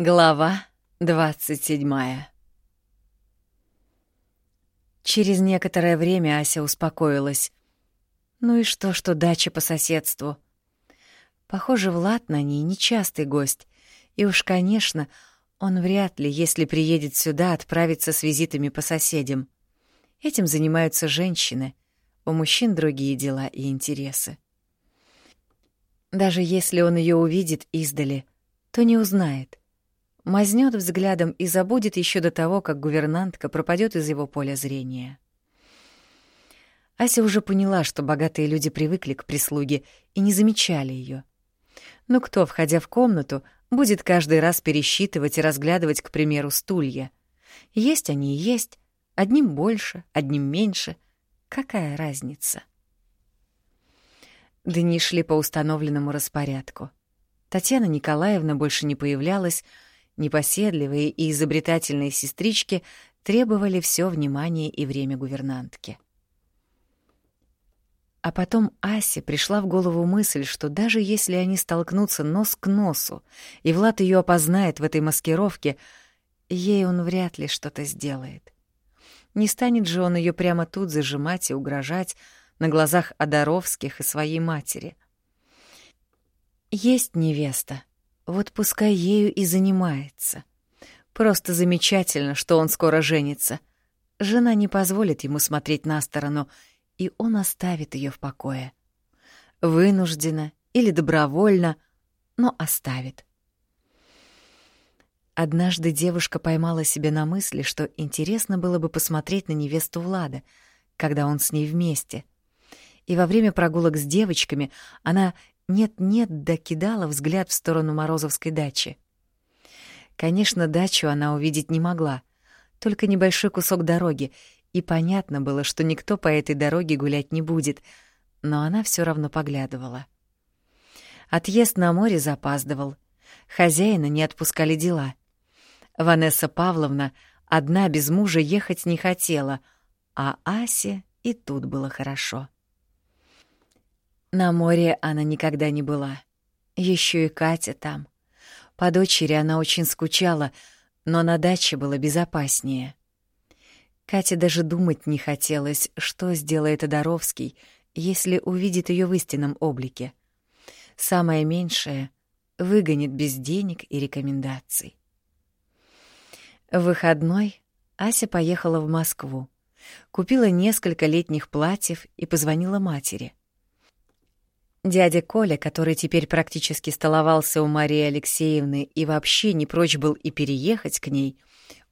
Глава 27 Через некоторое время Ася успокоилась. Ну и что, что дача по соседству? Похоже, Влад на ней нечастый гость. И уж, конечно, он вряд ли, если приедет сюда, отправится с визитами по соседям. Этим занимаются женщины. У мужчин другие дела и интересы. Даже если он ее увидит издали, то не узнает. Мазнет взглядом и забудет еще до того, как гувернантка пропадет из его поля зрения. Ася уже поняла, что богатые люди привыкли к прислуге и не замечали ее. Но кто, входя в комнату, будет каждый раз пересчитывать и разглядывать, к примеру, стулья? Есть они и есть, одним больше, одним меньше. Какая разница? Дни шли по установленному распорядку. Татьяна Николаевна больше не появлялась, непоседливые и изобретательные сестрички требовали все внимание и время гувернантки. А потом Асе пришла в голову мысль, что даже если они столкнутся нос к носу, и Влад ее опознает в этой маскировке, ей он вряд ли что-то сделает. Не станет же он ее прямо тут зажимать и угрожать на глазах Одаровских и своей матери. Есть невеста, вот пускай ею и занимается. Просто замечательно, что он скоро женится. Жена не позволит ему смотреть на сторону — и он оставит ее в покое. Вынужденно или добровольно, но оставит. Однажды девушка поймала себя на мысли, что интересно было бы посмотреть на невесту Влада, когда он с ней вместе. И во время прогулок с девочками она нет-нет докидала взгляд в сторону Морозовской дачи. Конечно, дачу она увидеть не могла, только небольшой кусок дороги, и понятно было, что никто по этой дороге гулять не будет, но она все равно поглядывала. Отъезд на море запаздывал. Хозяина не отпускали дела. Ванесса Павловна одна без мужа ехать не хотела, а Асе и тут было хорошо. На море она никогда не была. Еще и Катя там. По дочери она очень скучала, но на даче было безопаснее. Кате даже думать не хотелось, что сделает Одаровский, если увидит ее в истинном облике. Самое меньшее — выгонит без денег и рекомендаций. В выходной Ася поехала в Москву, купила несколько летних платьев и позвонила матери. Дядя Коля, который теперь практически столовался у Марии Алексеевны и вообще не прочь был и переехать к ней,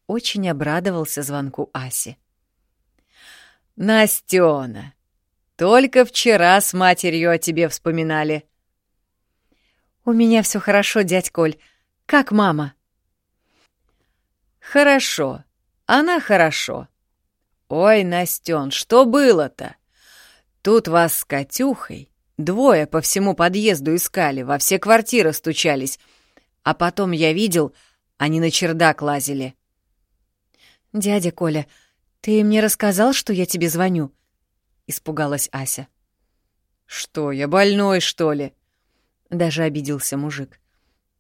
очень обрадовался звонку Аси. «Настёна, только вчера с матерью о тебе вспоминали». «У меня все хорошо, дядь Коль. Как мама?» «Хорошо. Она хорошо. Ой, Настён, что было-то? Тут вас с Катюхой двое по всему подъезду искали, во все квартиры стучались, а потом я видел, они на чердак лазили». «Дядя Коля, ты мне рассказал, что я тебе звоню?» — испугалась Ася. «Что, я больной, что ли?» — даже обиделся мужик.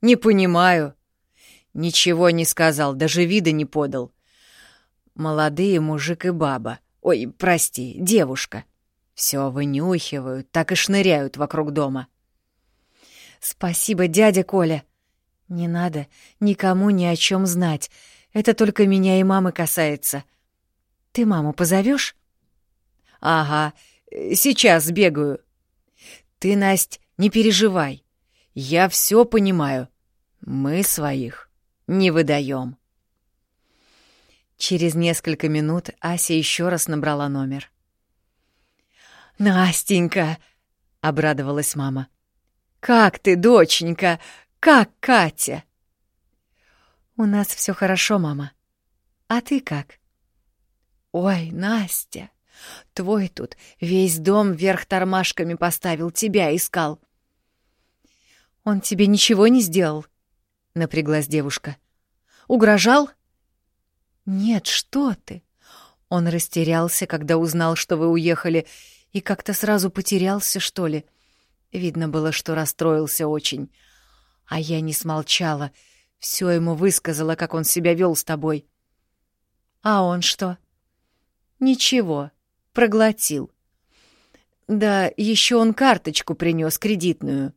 «Не понимаю». Ничего не сказал, даже вида не подал. Молодые мужик и баба. Ой, прости, девушка. Все вынюхивают, так и шныряют вокруг дома. «Спасибо, дядя Коля. Не надо никому ни о чем знать. Это только меня и мамы касается. Ты маму позовешь? Ага, сейчас сбегаю. Ты, Насть, не переживай. Я все понимаю. Мы своих не выдаем. Через несколько минут Ася еще раз набрала номер. «Настенька!» — обрадовалась мама. «Как ты, доченька? Как Катя?» «У нас все хорошо, мама. А ты как?» «Ой, Настя, твой тут весь дом вверх тормашками поставил, тебя искал». «Он тебе ничего не сделал?» — напряглась девушка. «Угрожал?» «Нет, что ты!» Он растерялся, когда узнал, что вы уехали, и как-то сразу потерялся, что ли. Видно было, что расстроился очень. А я не смолчала — Все ему высказала, как он себя вел с тобой. А он что? Ничего, проглотил. Да, еще он карточку принес кредитную.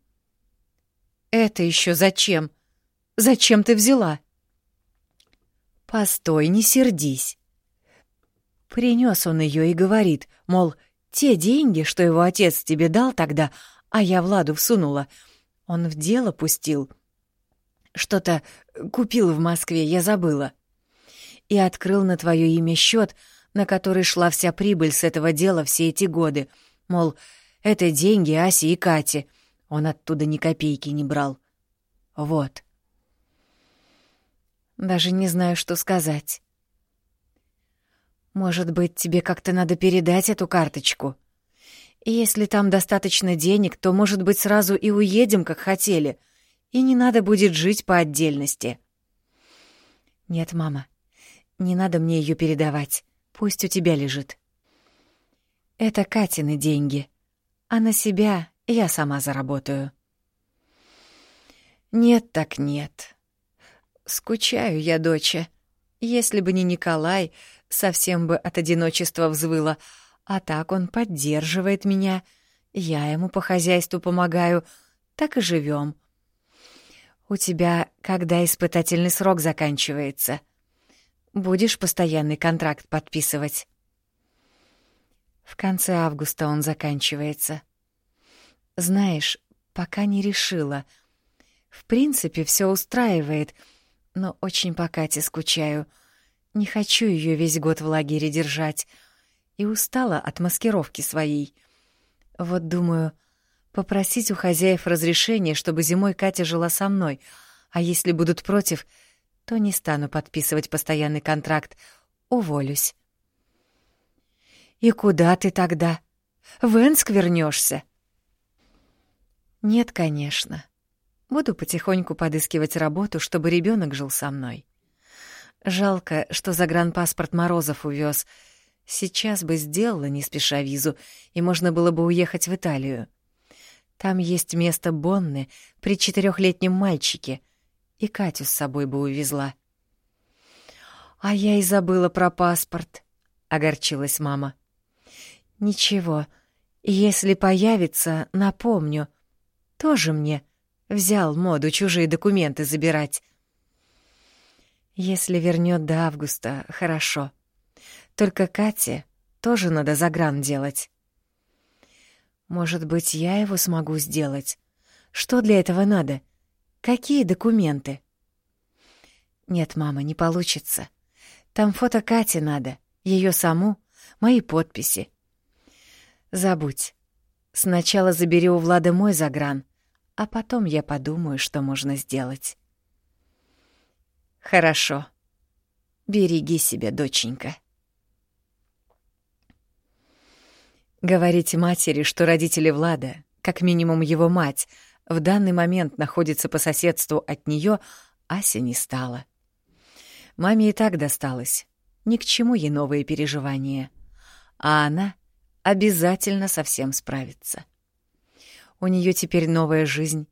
Это еще зачем? Зачем ты взяла? Постой, не сердись. Принес он ее и говорит, мол, те деньги, что его отец тебе дал тогда, а я Владу всунула, он в дело пустил. Что-то купил в Москве, я забыла. И открыл на твое имя счет, на который шла вся прибыль с этого дела все эти годы. Мол, это деньги Аси и Кати. Он оттуда ни копейки не брал. Вот. Даже не знаю, что сказать. Может быть, тебе как-то надо передать эту карточку? если там достаточно денег, то, может быть, сразу и уедем, как хотели, и не надо будет жить по отдельности. Нет, мама, не надо мне ее передавать. Пусть у тебя лежит. Это Катины деньги, а на себя я сама заработаю. Нет так нет. Скучаю я, доча. Если бы не Николай, совсем бы от одиночества взвыла, а так он поддерживает меня. Я ему по хозяйству помогаю. Так и живем. У тебя когда испытательный срок заканчивается? Будешь постоянный контракт подписывать? В конце августа он заканчивается. Знаешь, пока не решила. В принципе, все устраивает, но очень по Кате скучаю — не хочу ее весь год в лагере держать. И устала от маскировки своей. Вот думаю, попросить у хозяев разрешения, чтобы зимой Катя жила со мной, а если будут против, то не стану подписывать постоянный контракт, уволюсь. «И куда ты тогда? В Энск вернешься? «Нет, конечно. Буду потихоньку подыскивать работу, чтобы ребенок жил со мной. Жалко, что загранпаспорт Морозов увез. Сейчас бы сделала, не спеша визу, и можно было бы уехать в Италию. Там есть место Бонны при четырехлетнем мальчике, и Катю с собой бы увезла. «А я и забыла про паспорт», — огорчилась мама. «Ничего, если появится, напомню. Тоже мне взял моду чужие документы забирать». Если вернет до августа, хорошо. Только Кате тоже надо загран делать. Может быть, я его смогу сделать? Что для этого надо? Какие документы? Нет, мама, не получится. Там фото Кати надо, ее саму, мои подписи. Забудь. Сначала забери у Влада мой загран, а потом я подумаю, что можно сделать. Хорошо. Береги себя, доченька. Говорить матери, что родители Влада, как минимум его мать, в данный момент находятся по соседству от нее, Ася не стала. Маме и так досталось. Ни к чему ей новые переживания. А она обязательно со всем справится. У нее теперь новая жизнь,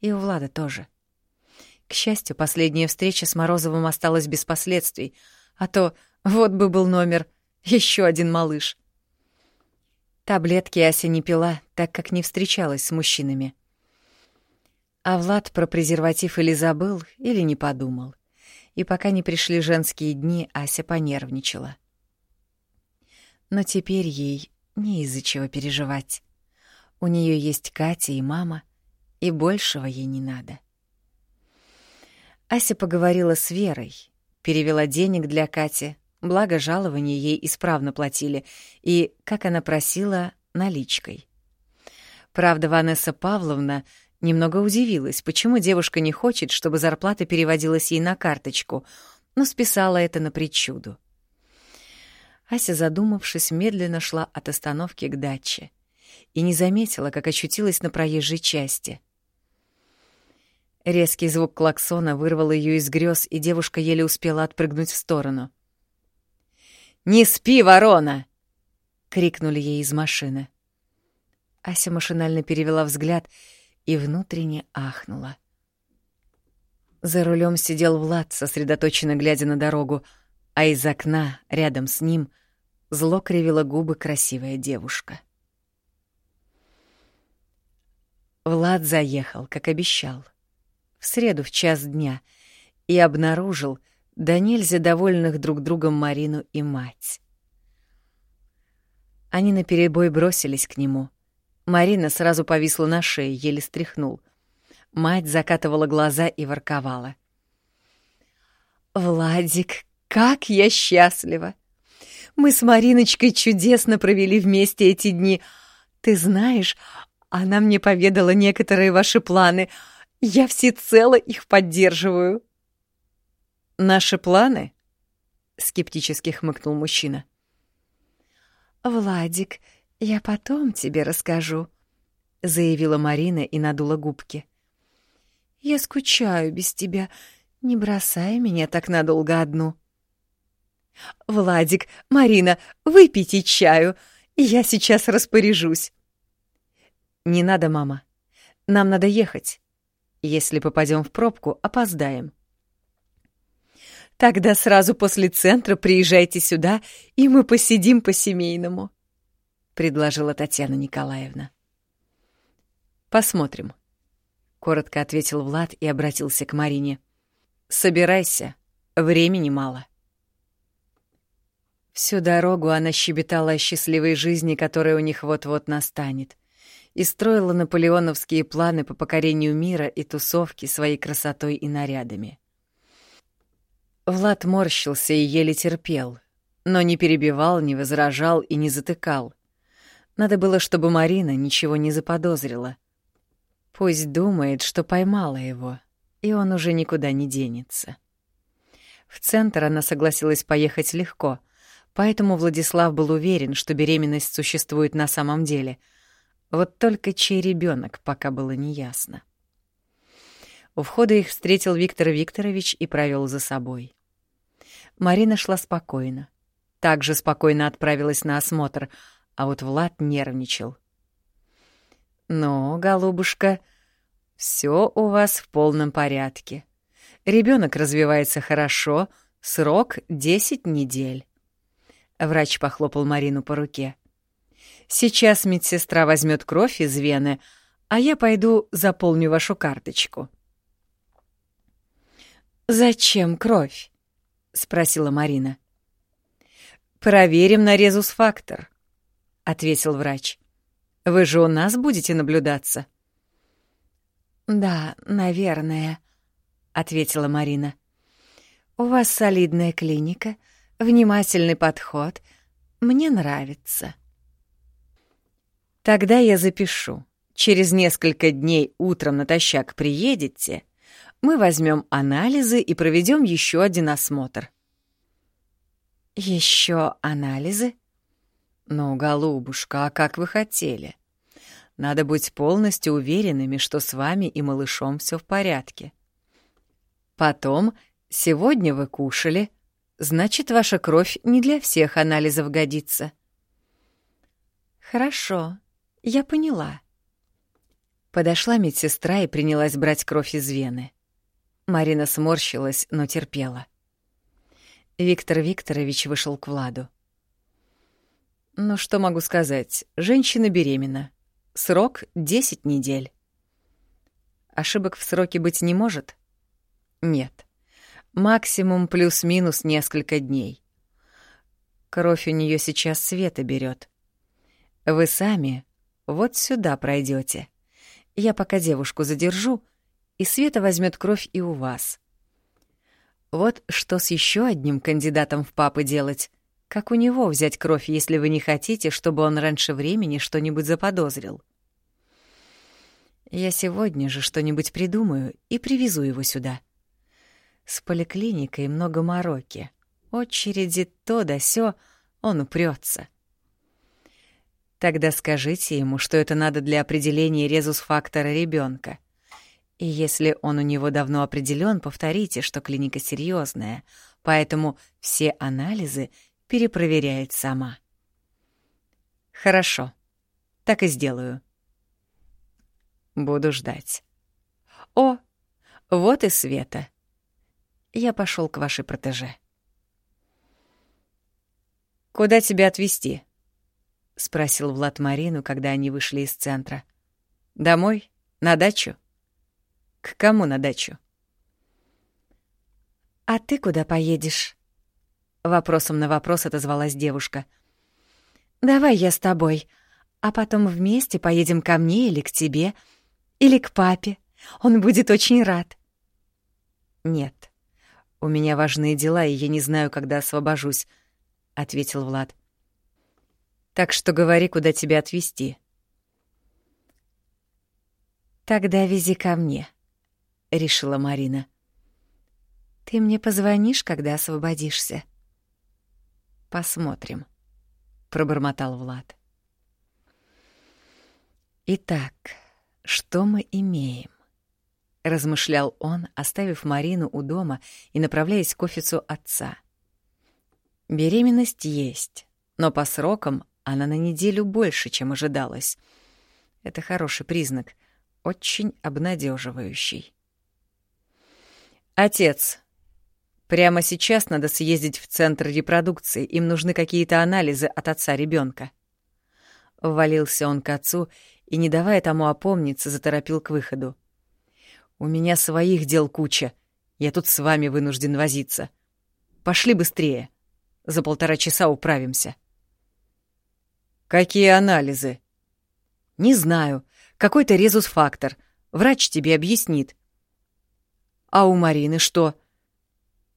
и у Влада тоже. К счастью, последняя встреча с Морозовым осталась без последствий, а то вот бы был номер, еще один малыш. Таблетки Ася не пила, так как не встречалась с мужчинами. А Влад про презерватив или забыл, или не подумал. И пока не пришли женские дни, Ася понервничала. Но теперь ей не из-за чего переживать. У нее есть Катя и мама, и большего ей не надо. Ася поговорила с Верой, перевела денег для Кати, благо жалования ей исправно платили, и, как она просила, наличкой. Правда, Ванесса Павловна немного удивилась, почему девушка не хочет, чтобы зарплата переводилась ей на карточку, но списала это на причуду. Ася, задумавшись, медленно шла от остановки к даче и не заметила, как очутилась на проезжей части — Резкий звук клаксона вырвал ее из грез, и девушка еле успела отпрыгнуть в сторону. «Не спи, ворона!» — крикнули ей из машины. Ася машинально перевела взгляд и внутренне ахнула. За рулем сидел Влад, сосредоточенно глядя на дорогу, а из окна, рядом с ним, зло кривила губы красивая девушка. Влад заехал, как обещал, в среду в час дня, и обнаружил да нельзя довольных друг другом Марину и мать. Они наперебой бросились к нему. Марина сразу повисла на шее, еле стряхнул — Мать закатывала глаза и ворковала. «Владик, как я счастлива! Мы с Мариночкой чудесно провели вместе эти дни. Ты знаешь, она мне поведала некоторые ваши планы. Я всецело их поддерживаю». «Наши планы?» — скептически хмыкнул мужчина. «Владик, я потом тебе расскажу», — заявила Марина и надула губки. Я скучаю без тебя. Не бросай меня так надолго одну. Владик, Марина, выпейте чаю. Я сейчас распоряжусь. Не надо, мама. Нам надо ехать. Если попадем в пробку, опоздаем. Тогда сразу после центра приезжайте сюда, и мы посидим по-семейному, предложила Татьяна Николаевна. Посмотрим коротко ответил Влад и обратился к Марине. Собирайся, времени мало. Всю дорогу она щебетала о счастливой жизни, которая у них вот-вот настанет, и строила наполеоновские планы по покорению мира и тусовки своей красотой и нарядами. Влад морщился и еле терпел, но не перебивал, не возражал и не затыкал. Надо было, чтобы Марина ничего не заподозрила. Пусть думает, что поймала его, и он уже никуда не денется. В центр она согласилась поехать легко, поэтому Владислав был уверен, что беременность существует на самом деле. Вот только чей ребенок пока было неясно. У входа их встретил Виктор Викторович и провел за собой. Марина шла спокойно. Также спокойно отправилась на осмотр, а вот Влад нервничал. «Ну, голубушка, все у вас в полном порядке. Ребенок развивается хорошо, срок — 10 недель». Врач похлопал Марину по руке. «Сейчас медсестра возьмет кровь из вены, а я пойду заполню вашу карточку». «Зачем кровь?» — спросила Марина. «Проверим на резус-фактор», — ответил врач. Вы же у нас будете наблюдаться?» «Да, наверное», — ответила Марина. «У вас солидная клиника, внимательный подход. Мне нравится». «Тогда я запишу. Через несколько дней утром натощак приедете, мы возьмем анализы и проведем еще один осмотр». Еще анализы?» «Ну, голубушка, а как вы хотели? Надо быть полностью уверенными, что с вами и малышом все в порядке. Потом, сегодня вы кушали, значит, ваша кровь не для всех анализов годится». «Хорошо, я поняла». Подошла медсестра и принялась брать кровь из вены. Марина сморщилась, но терпела. Виктор Викторович вышел к Владу. Ну что могу сказать? Женщина беременна. Срок — 10 недель. Ошибок в сроке быть не может? Нет. Максимум плюс-минус несколько дней. Кровь у нее сейчас Света берет. Вы сами вот сюда пройдете. Я пока девушку задержу, и Света возьмет кровь и у вас. Вот что с еще одним кандидатом в папы делать — как у него взять кровь, если вы не хотите, чтобы он раньше времени что-нибудь заподозрил? Я сегодня же что-нибудь придумаю и привезу его сюда. С поликлиникой много мороки. Очереди то да сё, он упрется. Тогда скажите ему, что это надо для определения резус-фактора ребенка. И если он у него давно определен, повторите, что клиника серьезная, поэтому все анализы перепроверяет сама. Хорошо, так и сделаю. Буду ждать. О, вот и Света. я пошел к вашей протеже. «Куда тебя отвезти?» — спросил Влад Марину, когда они вышли из центра. «Домой? На дачу?» «К кому на дачу?» «А ты куда поедешь?» Вопросом на вопрос отозвалась девушка. «Давай я с тобой, а потом вместе поедем ко мне или к тебе, или к папе. Он будет очень рад». «Нет, у меня важные дела, и я не знаю, когда освобожусь», — ответил Влад. «Так что говори, куда тебя отвезти». «Тогда вези ко мне», — решила Марина. «Ты мне позвонишь, когда освободишься?» «Посмотрим», — пробормотал Влад. «Итак, что мы имеем?» — размышлял он, оставив Марину у дома и направляясь к офису отца. «Беременность есть, но по срокам она на неделю больше, чем ожидалось. Это хороший признак, очень обнадеживающий. «Отец, прямо сейчас надо съездить в центр репродукции, им нужны какие-то анализы от отца ребенка. Ввалился он к отцу и, не давая тому опомниться, заторопил к выходу. «У меня своих дел куча. Я тут с вами вынужден возиться. Пошли быстрее. За полтора часа управимся». «Какие анализы?» «Не знаю. Какой-то резус-фактор. Врач тебе объяснит». «А у Марины что?»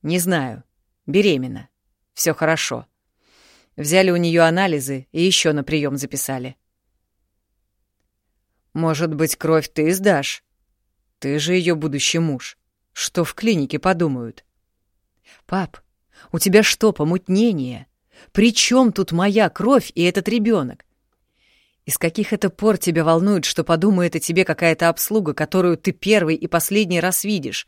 «Не знаю. Беременна. Все хорошо. Взяли у нее анализы и еще на прием записали». «Может быть, кровь ты сдашь? Ты же ее будущий муж. Что в клинике подумают?» «Пап, у тебя что, помутнение? При чем тут моя кровь и этот ребенок? Из каких это пор тебя волнует, что подумает о тебе какая-то обслуга, которую ты первый и последний раз видишь?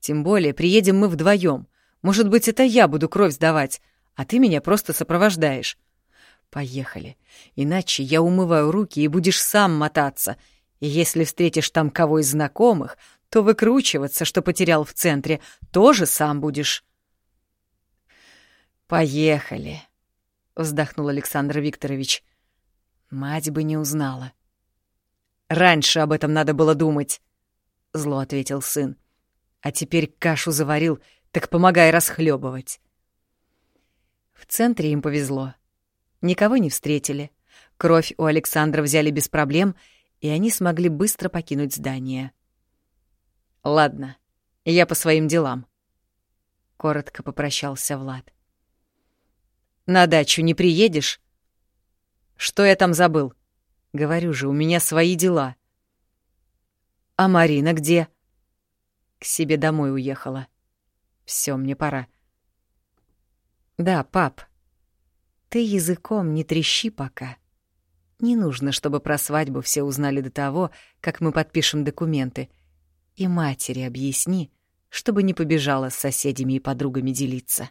Тем более приедем мы вдвоем. Может быть, это я буду кровь сдавать, а ты меня просто сопровождаешь. Поехали. Иначе я умываю руки, и будешь сам мотаться. И если встретишь там кого из знакомых, то выкручиваться, что потерял в центре, тоже сам будешь. Поехали, вздохнул Александр Викторович. Мать бы не узнала. Раньше об этом надо было думать, зло ответил сын. А теперь кашу заварил, так помогай расхлебывать. В центре им повезло. Никого не встретили. Кровь у Александра взяли без проблем, и они смогли быстро покинуть здание. «Ладно, я по своим делам», — коротко попрощался Влад. «На дачу не приедешь?» Что я там забыл? Говорю же, у меня свои дела. А Марина где? К себе домой уехала. Все, мне пора. Да, пап. Ты языком не трещи пока. Не нужно, чтобы про свадьбу все узнали до того, как мы подпишем документы. И матери объясни, чтобы не побежала с соседями и подругами делиться.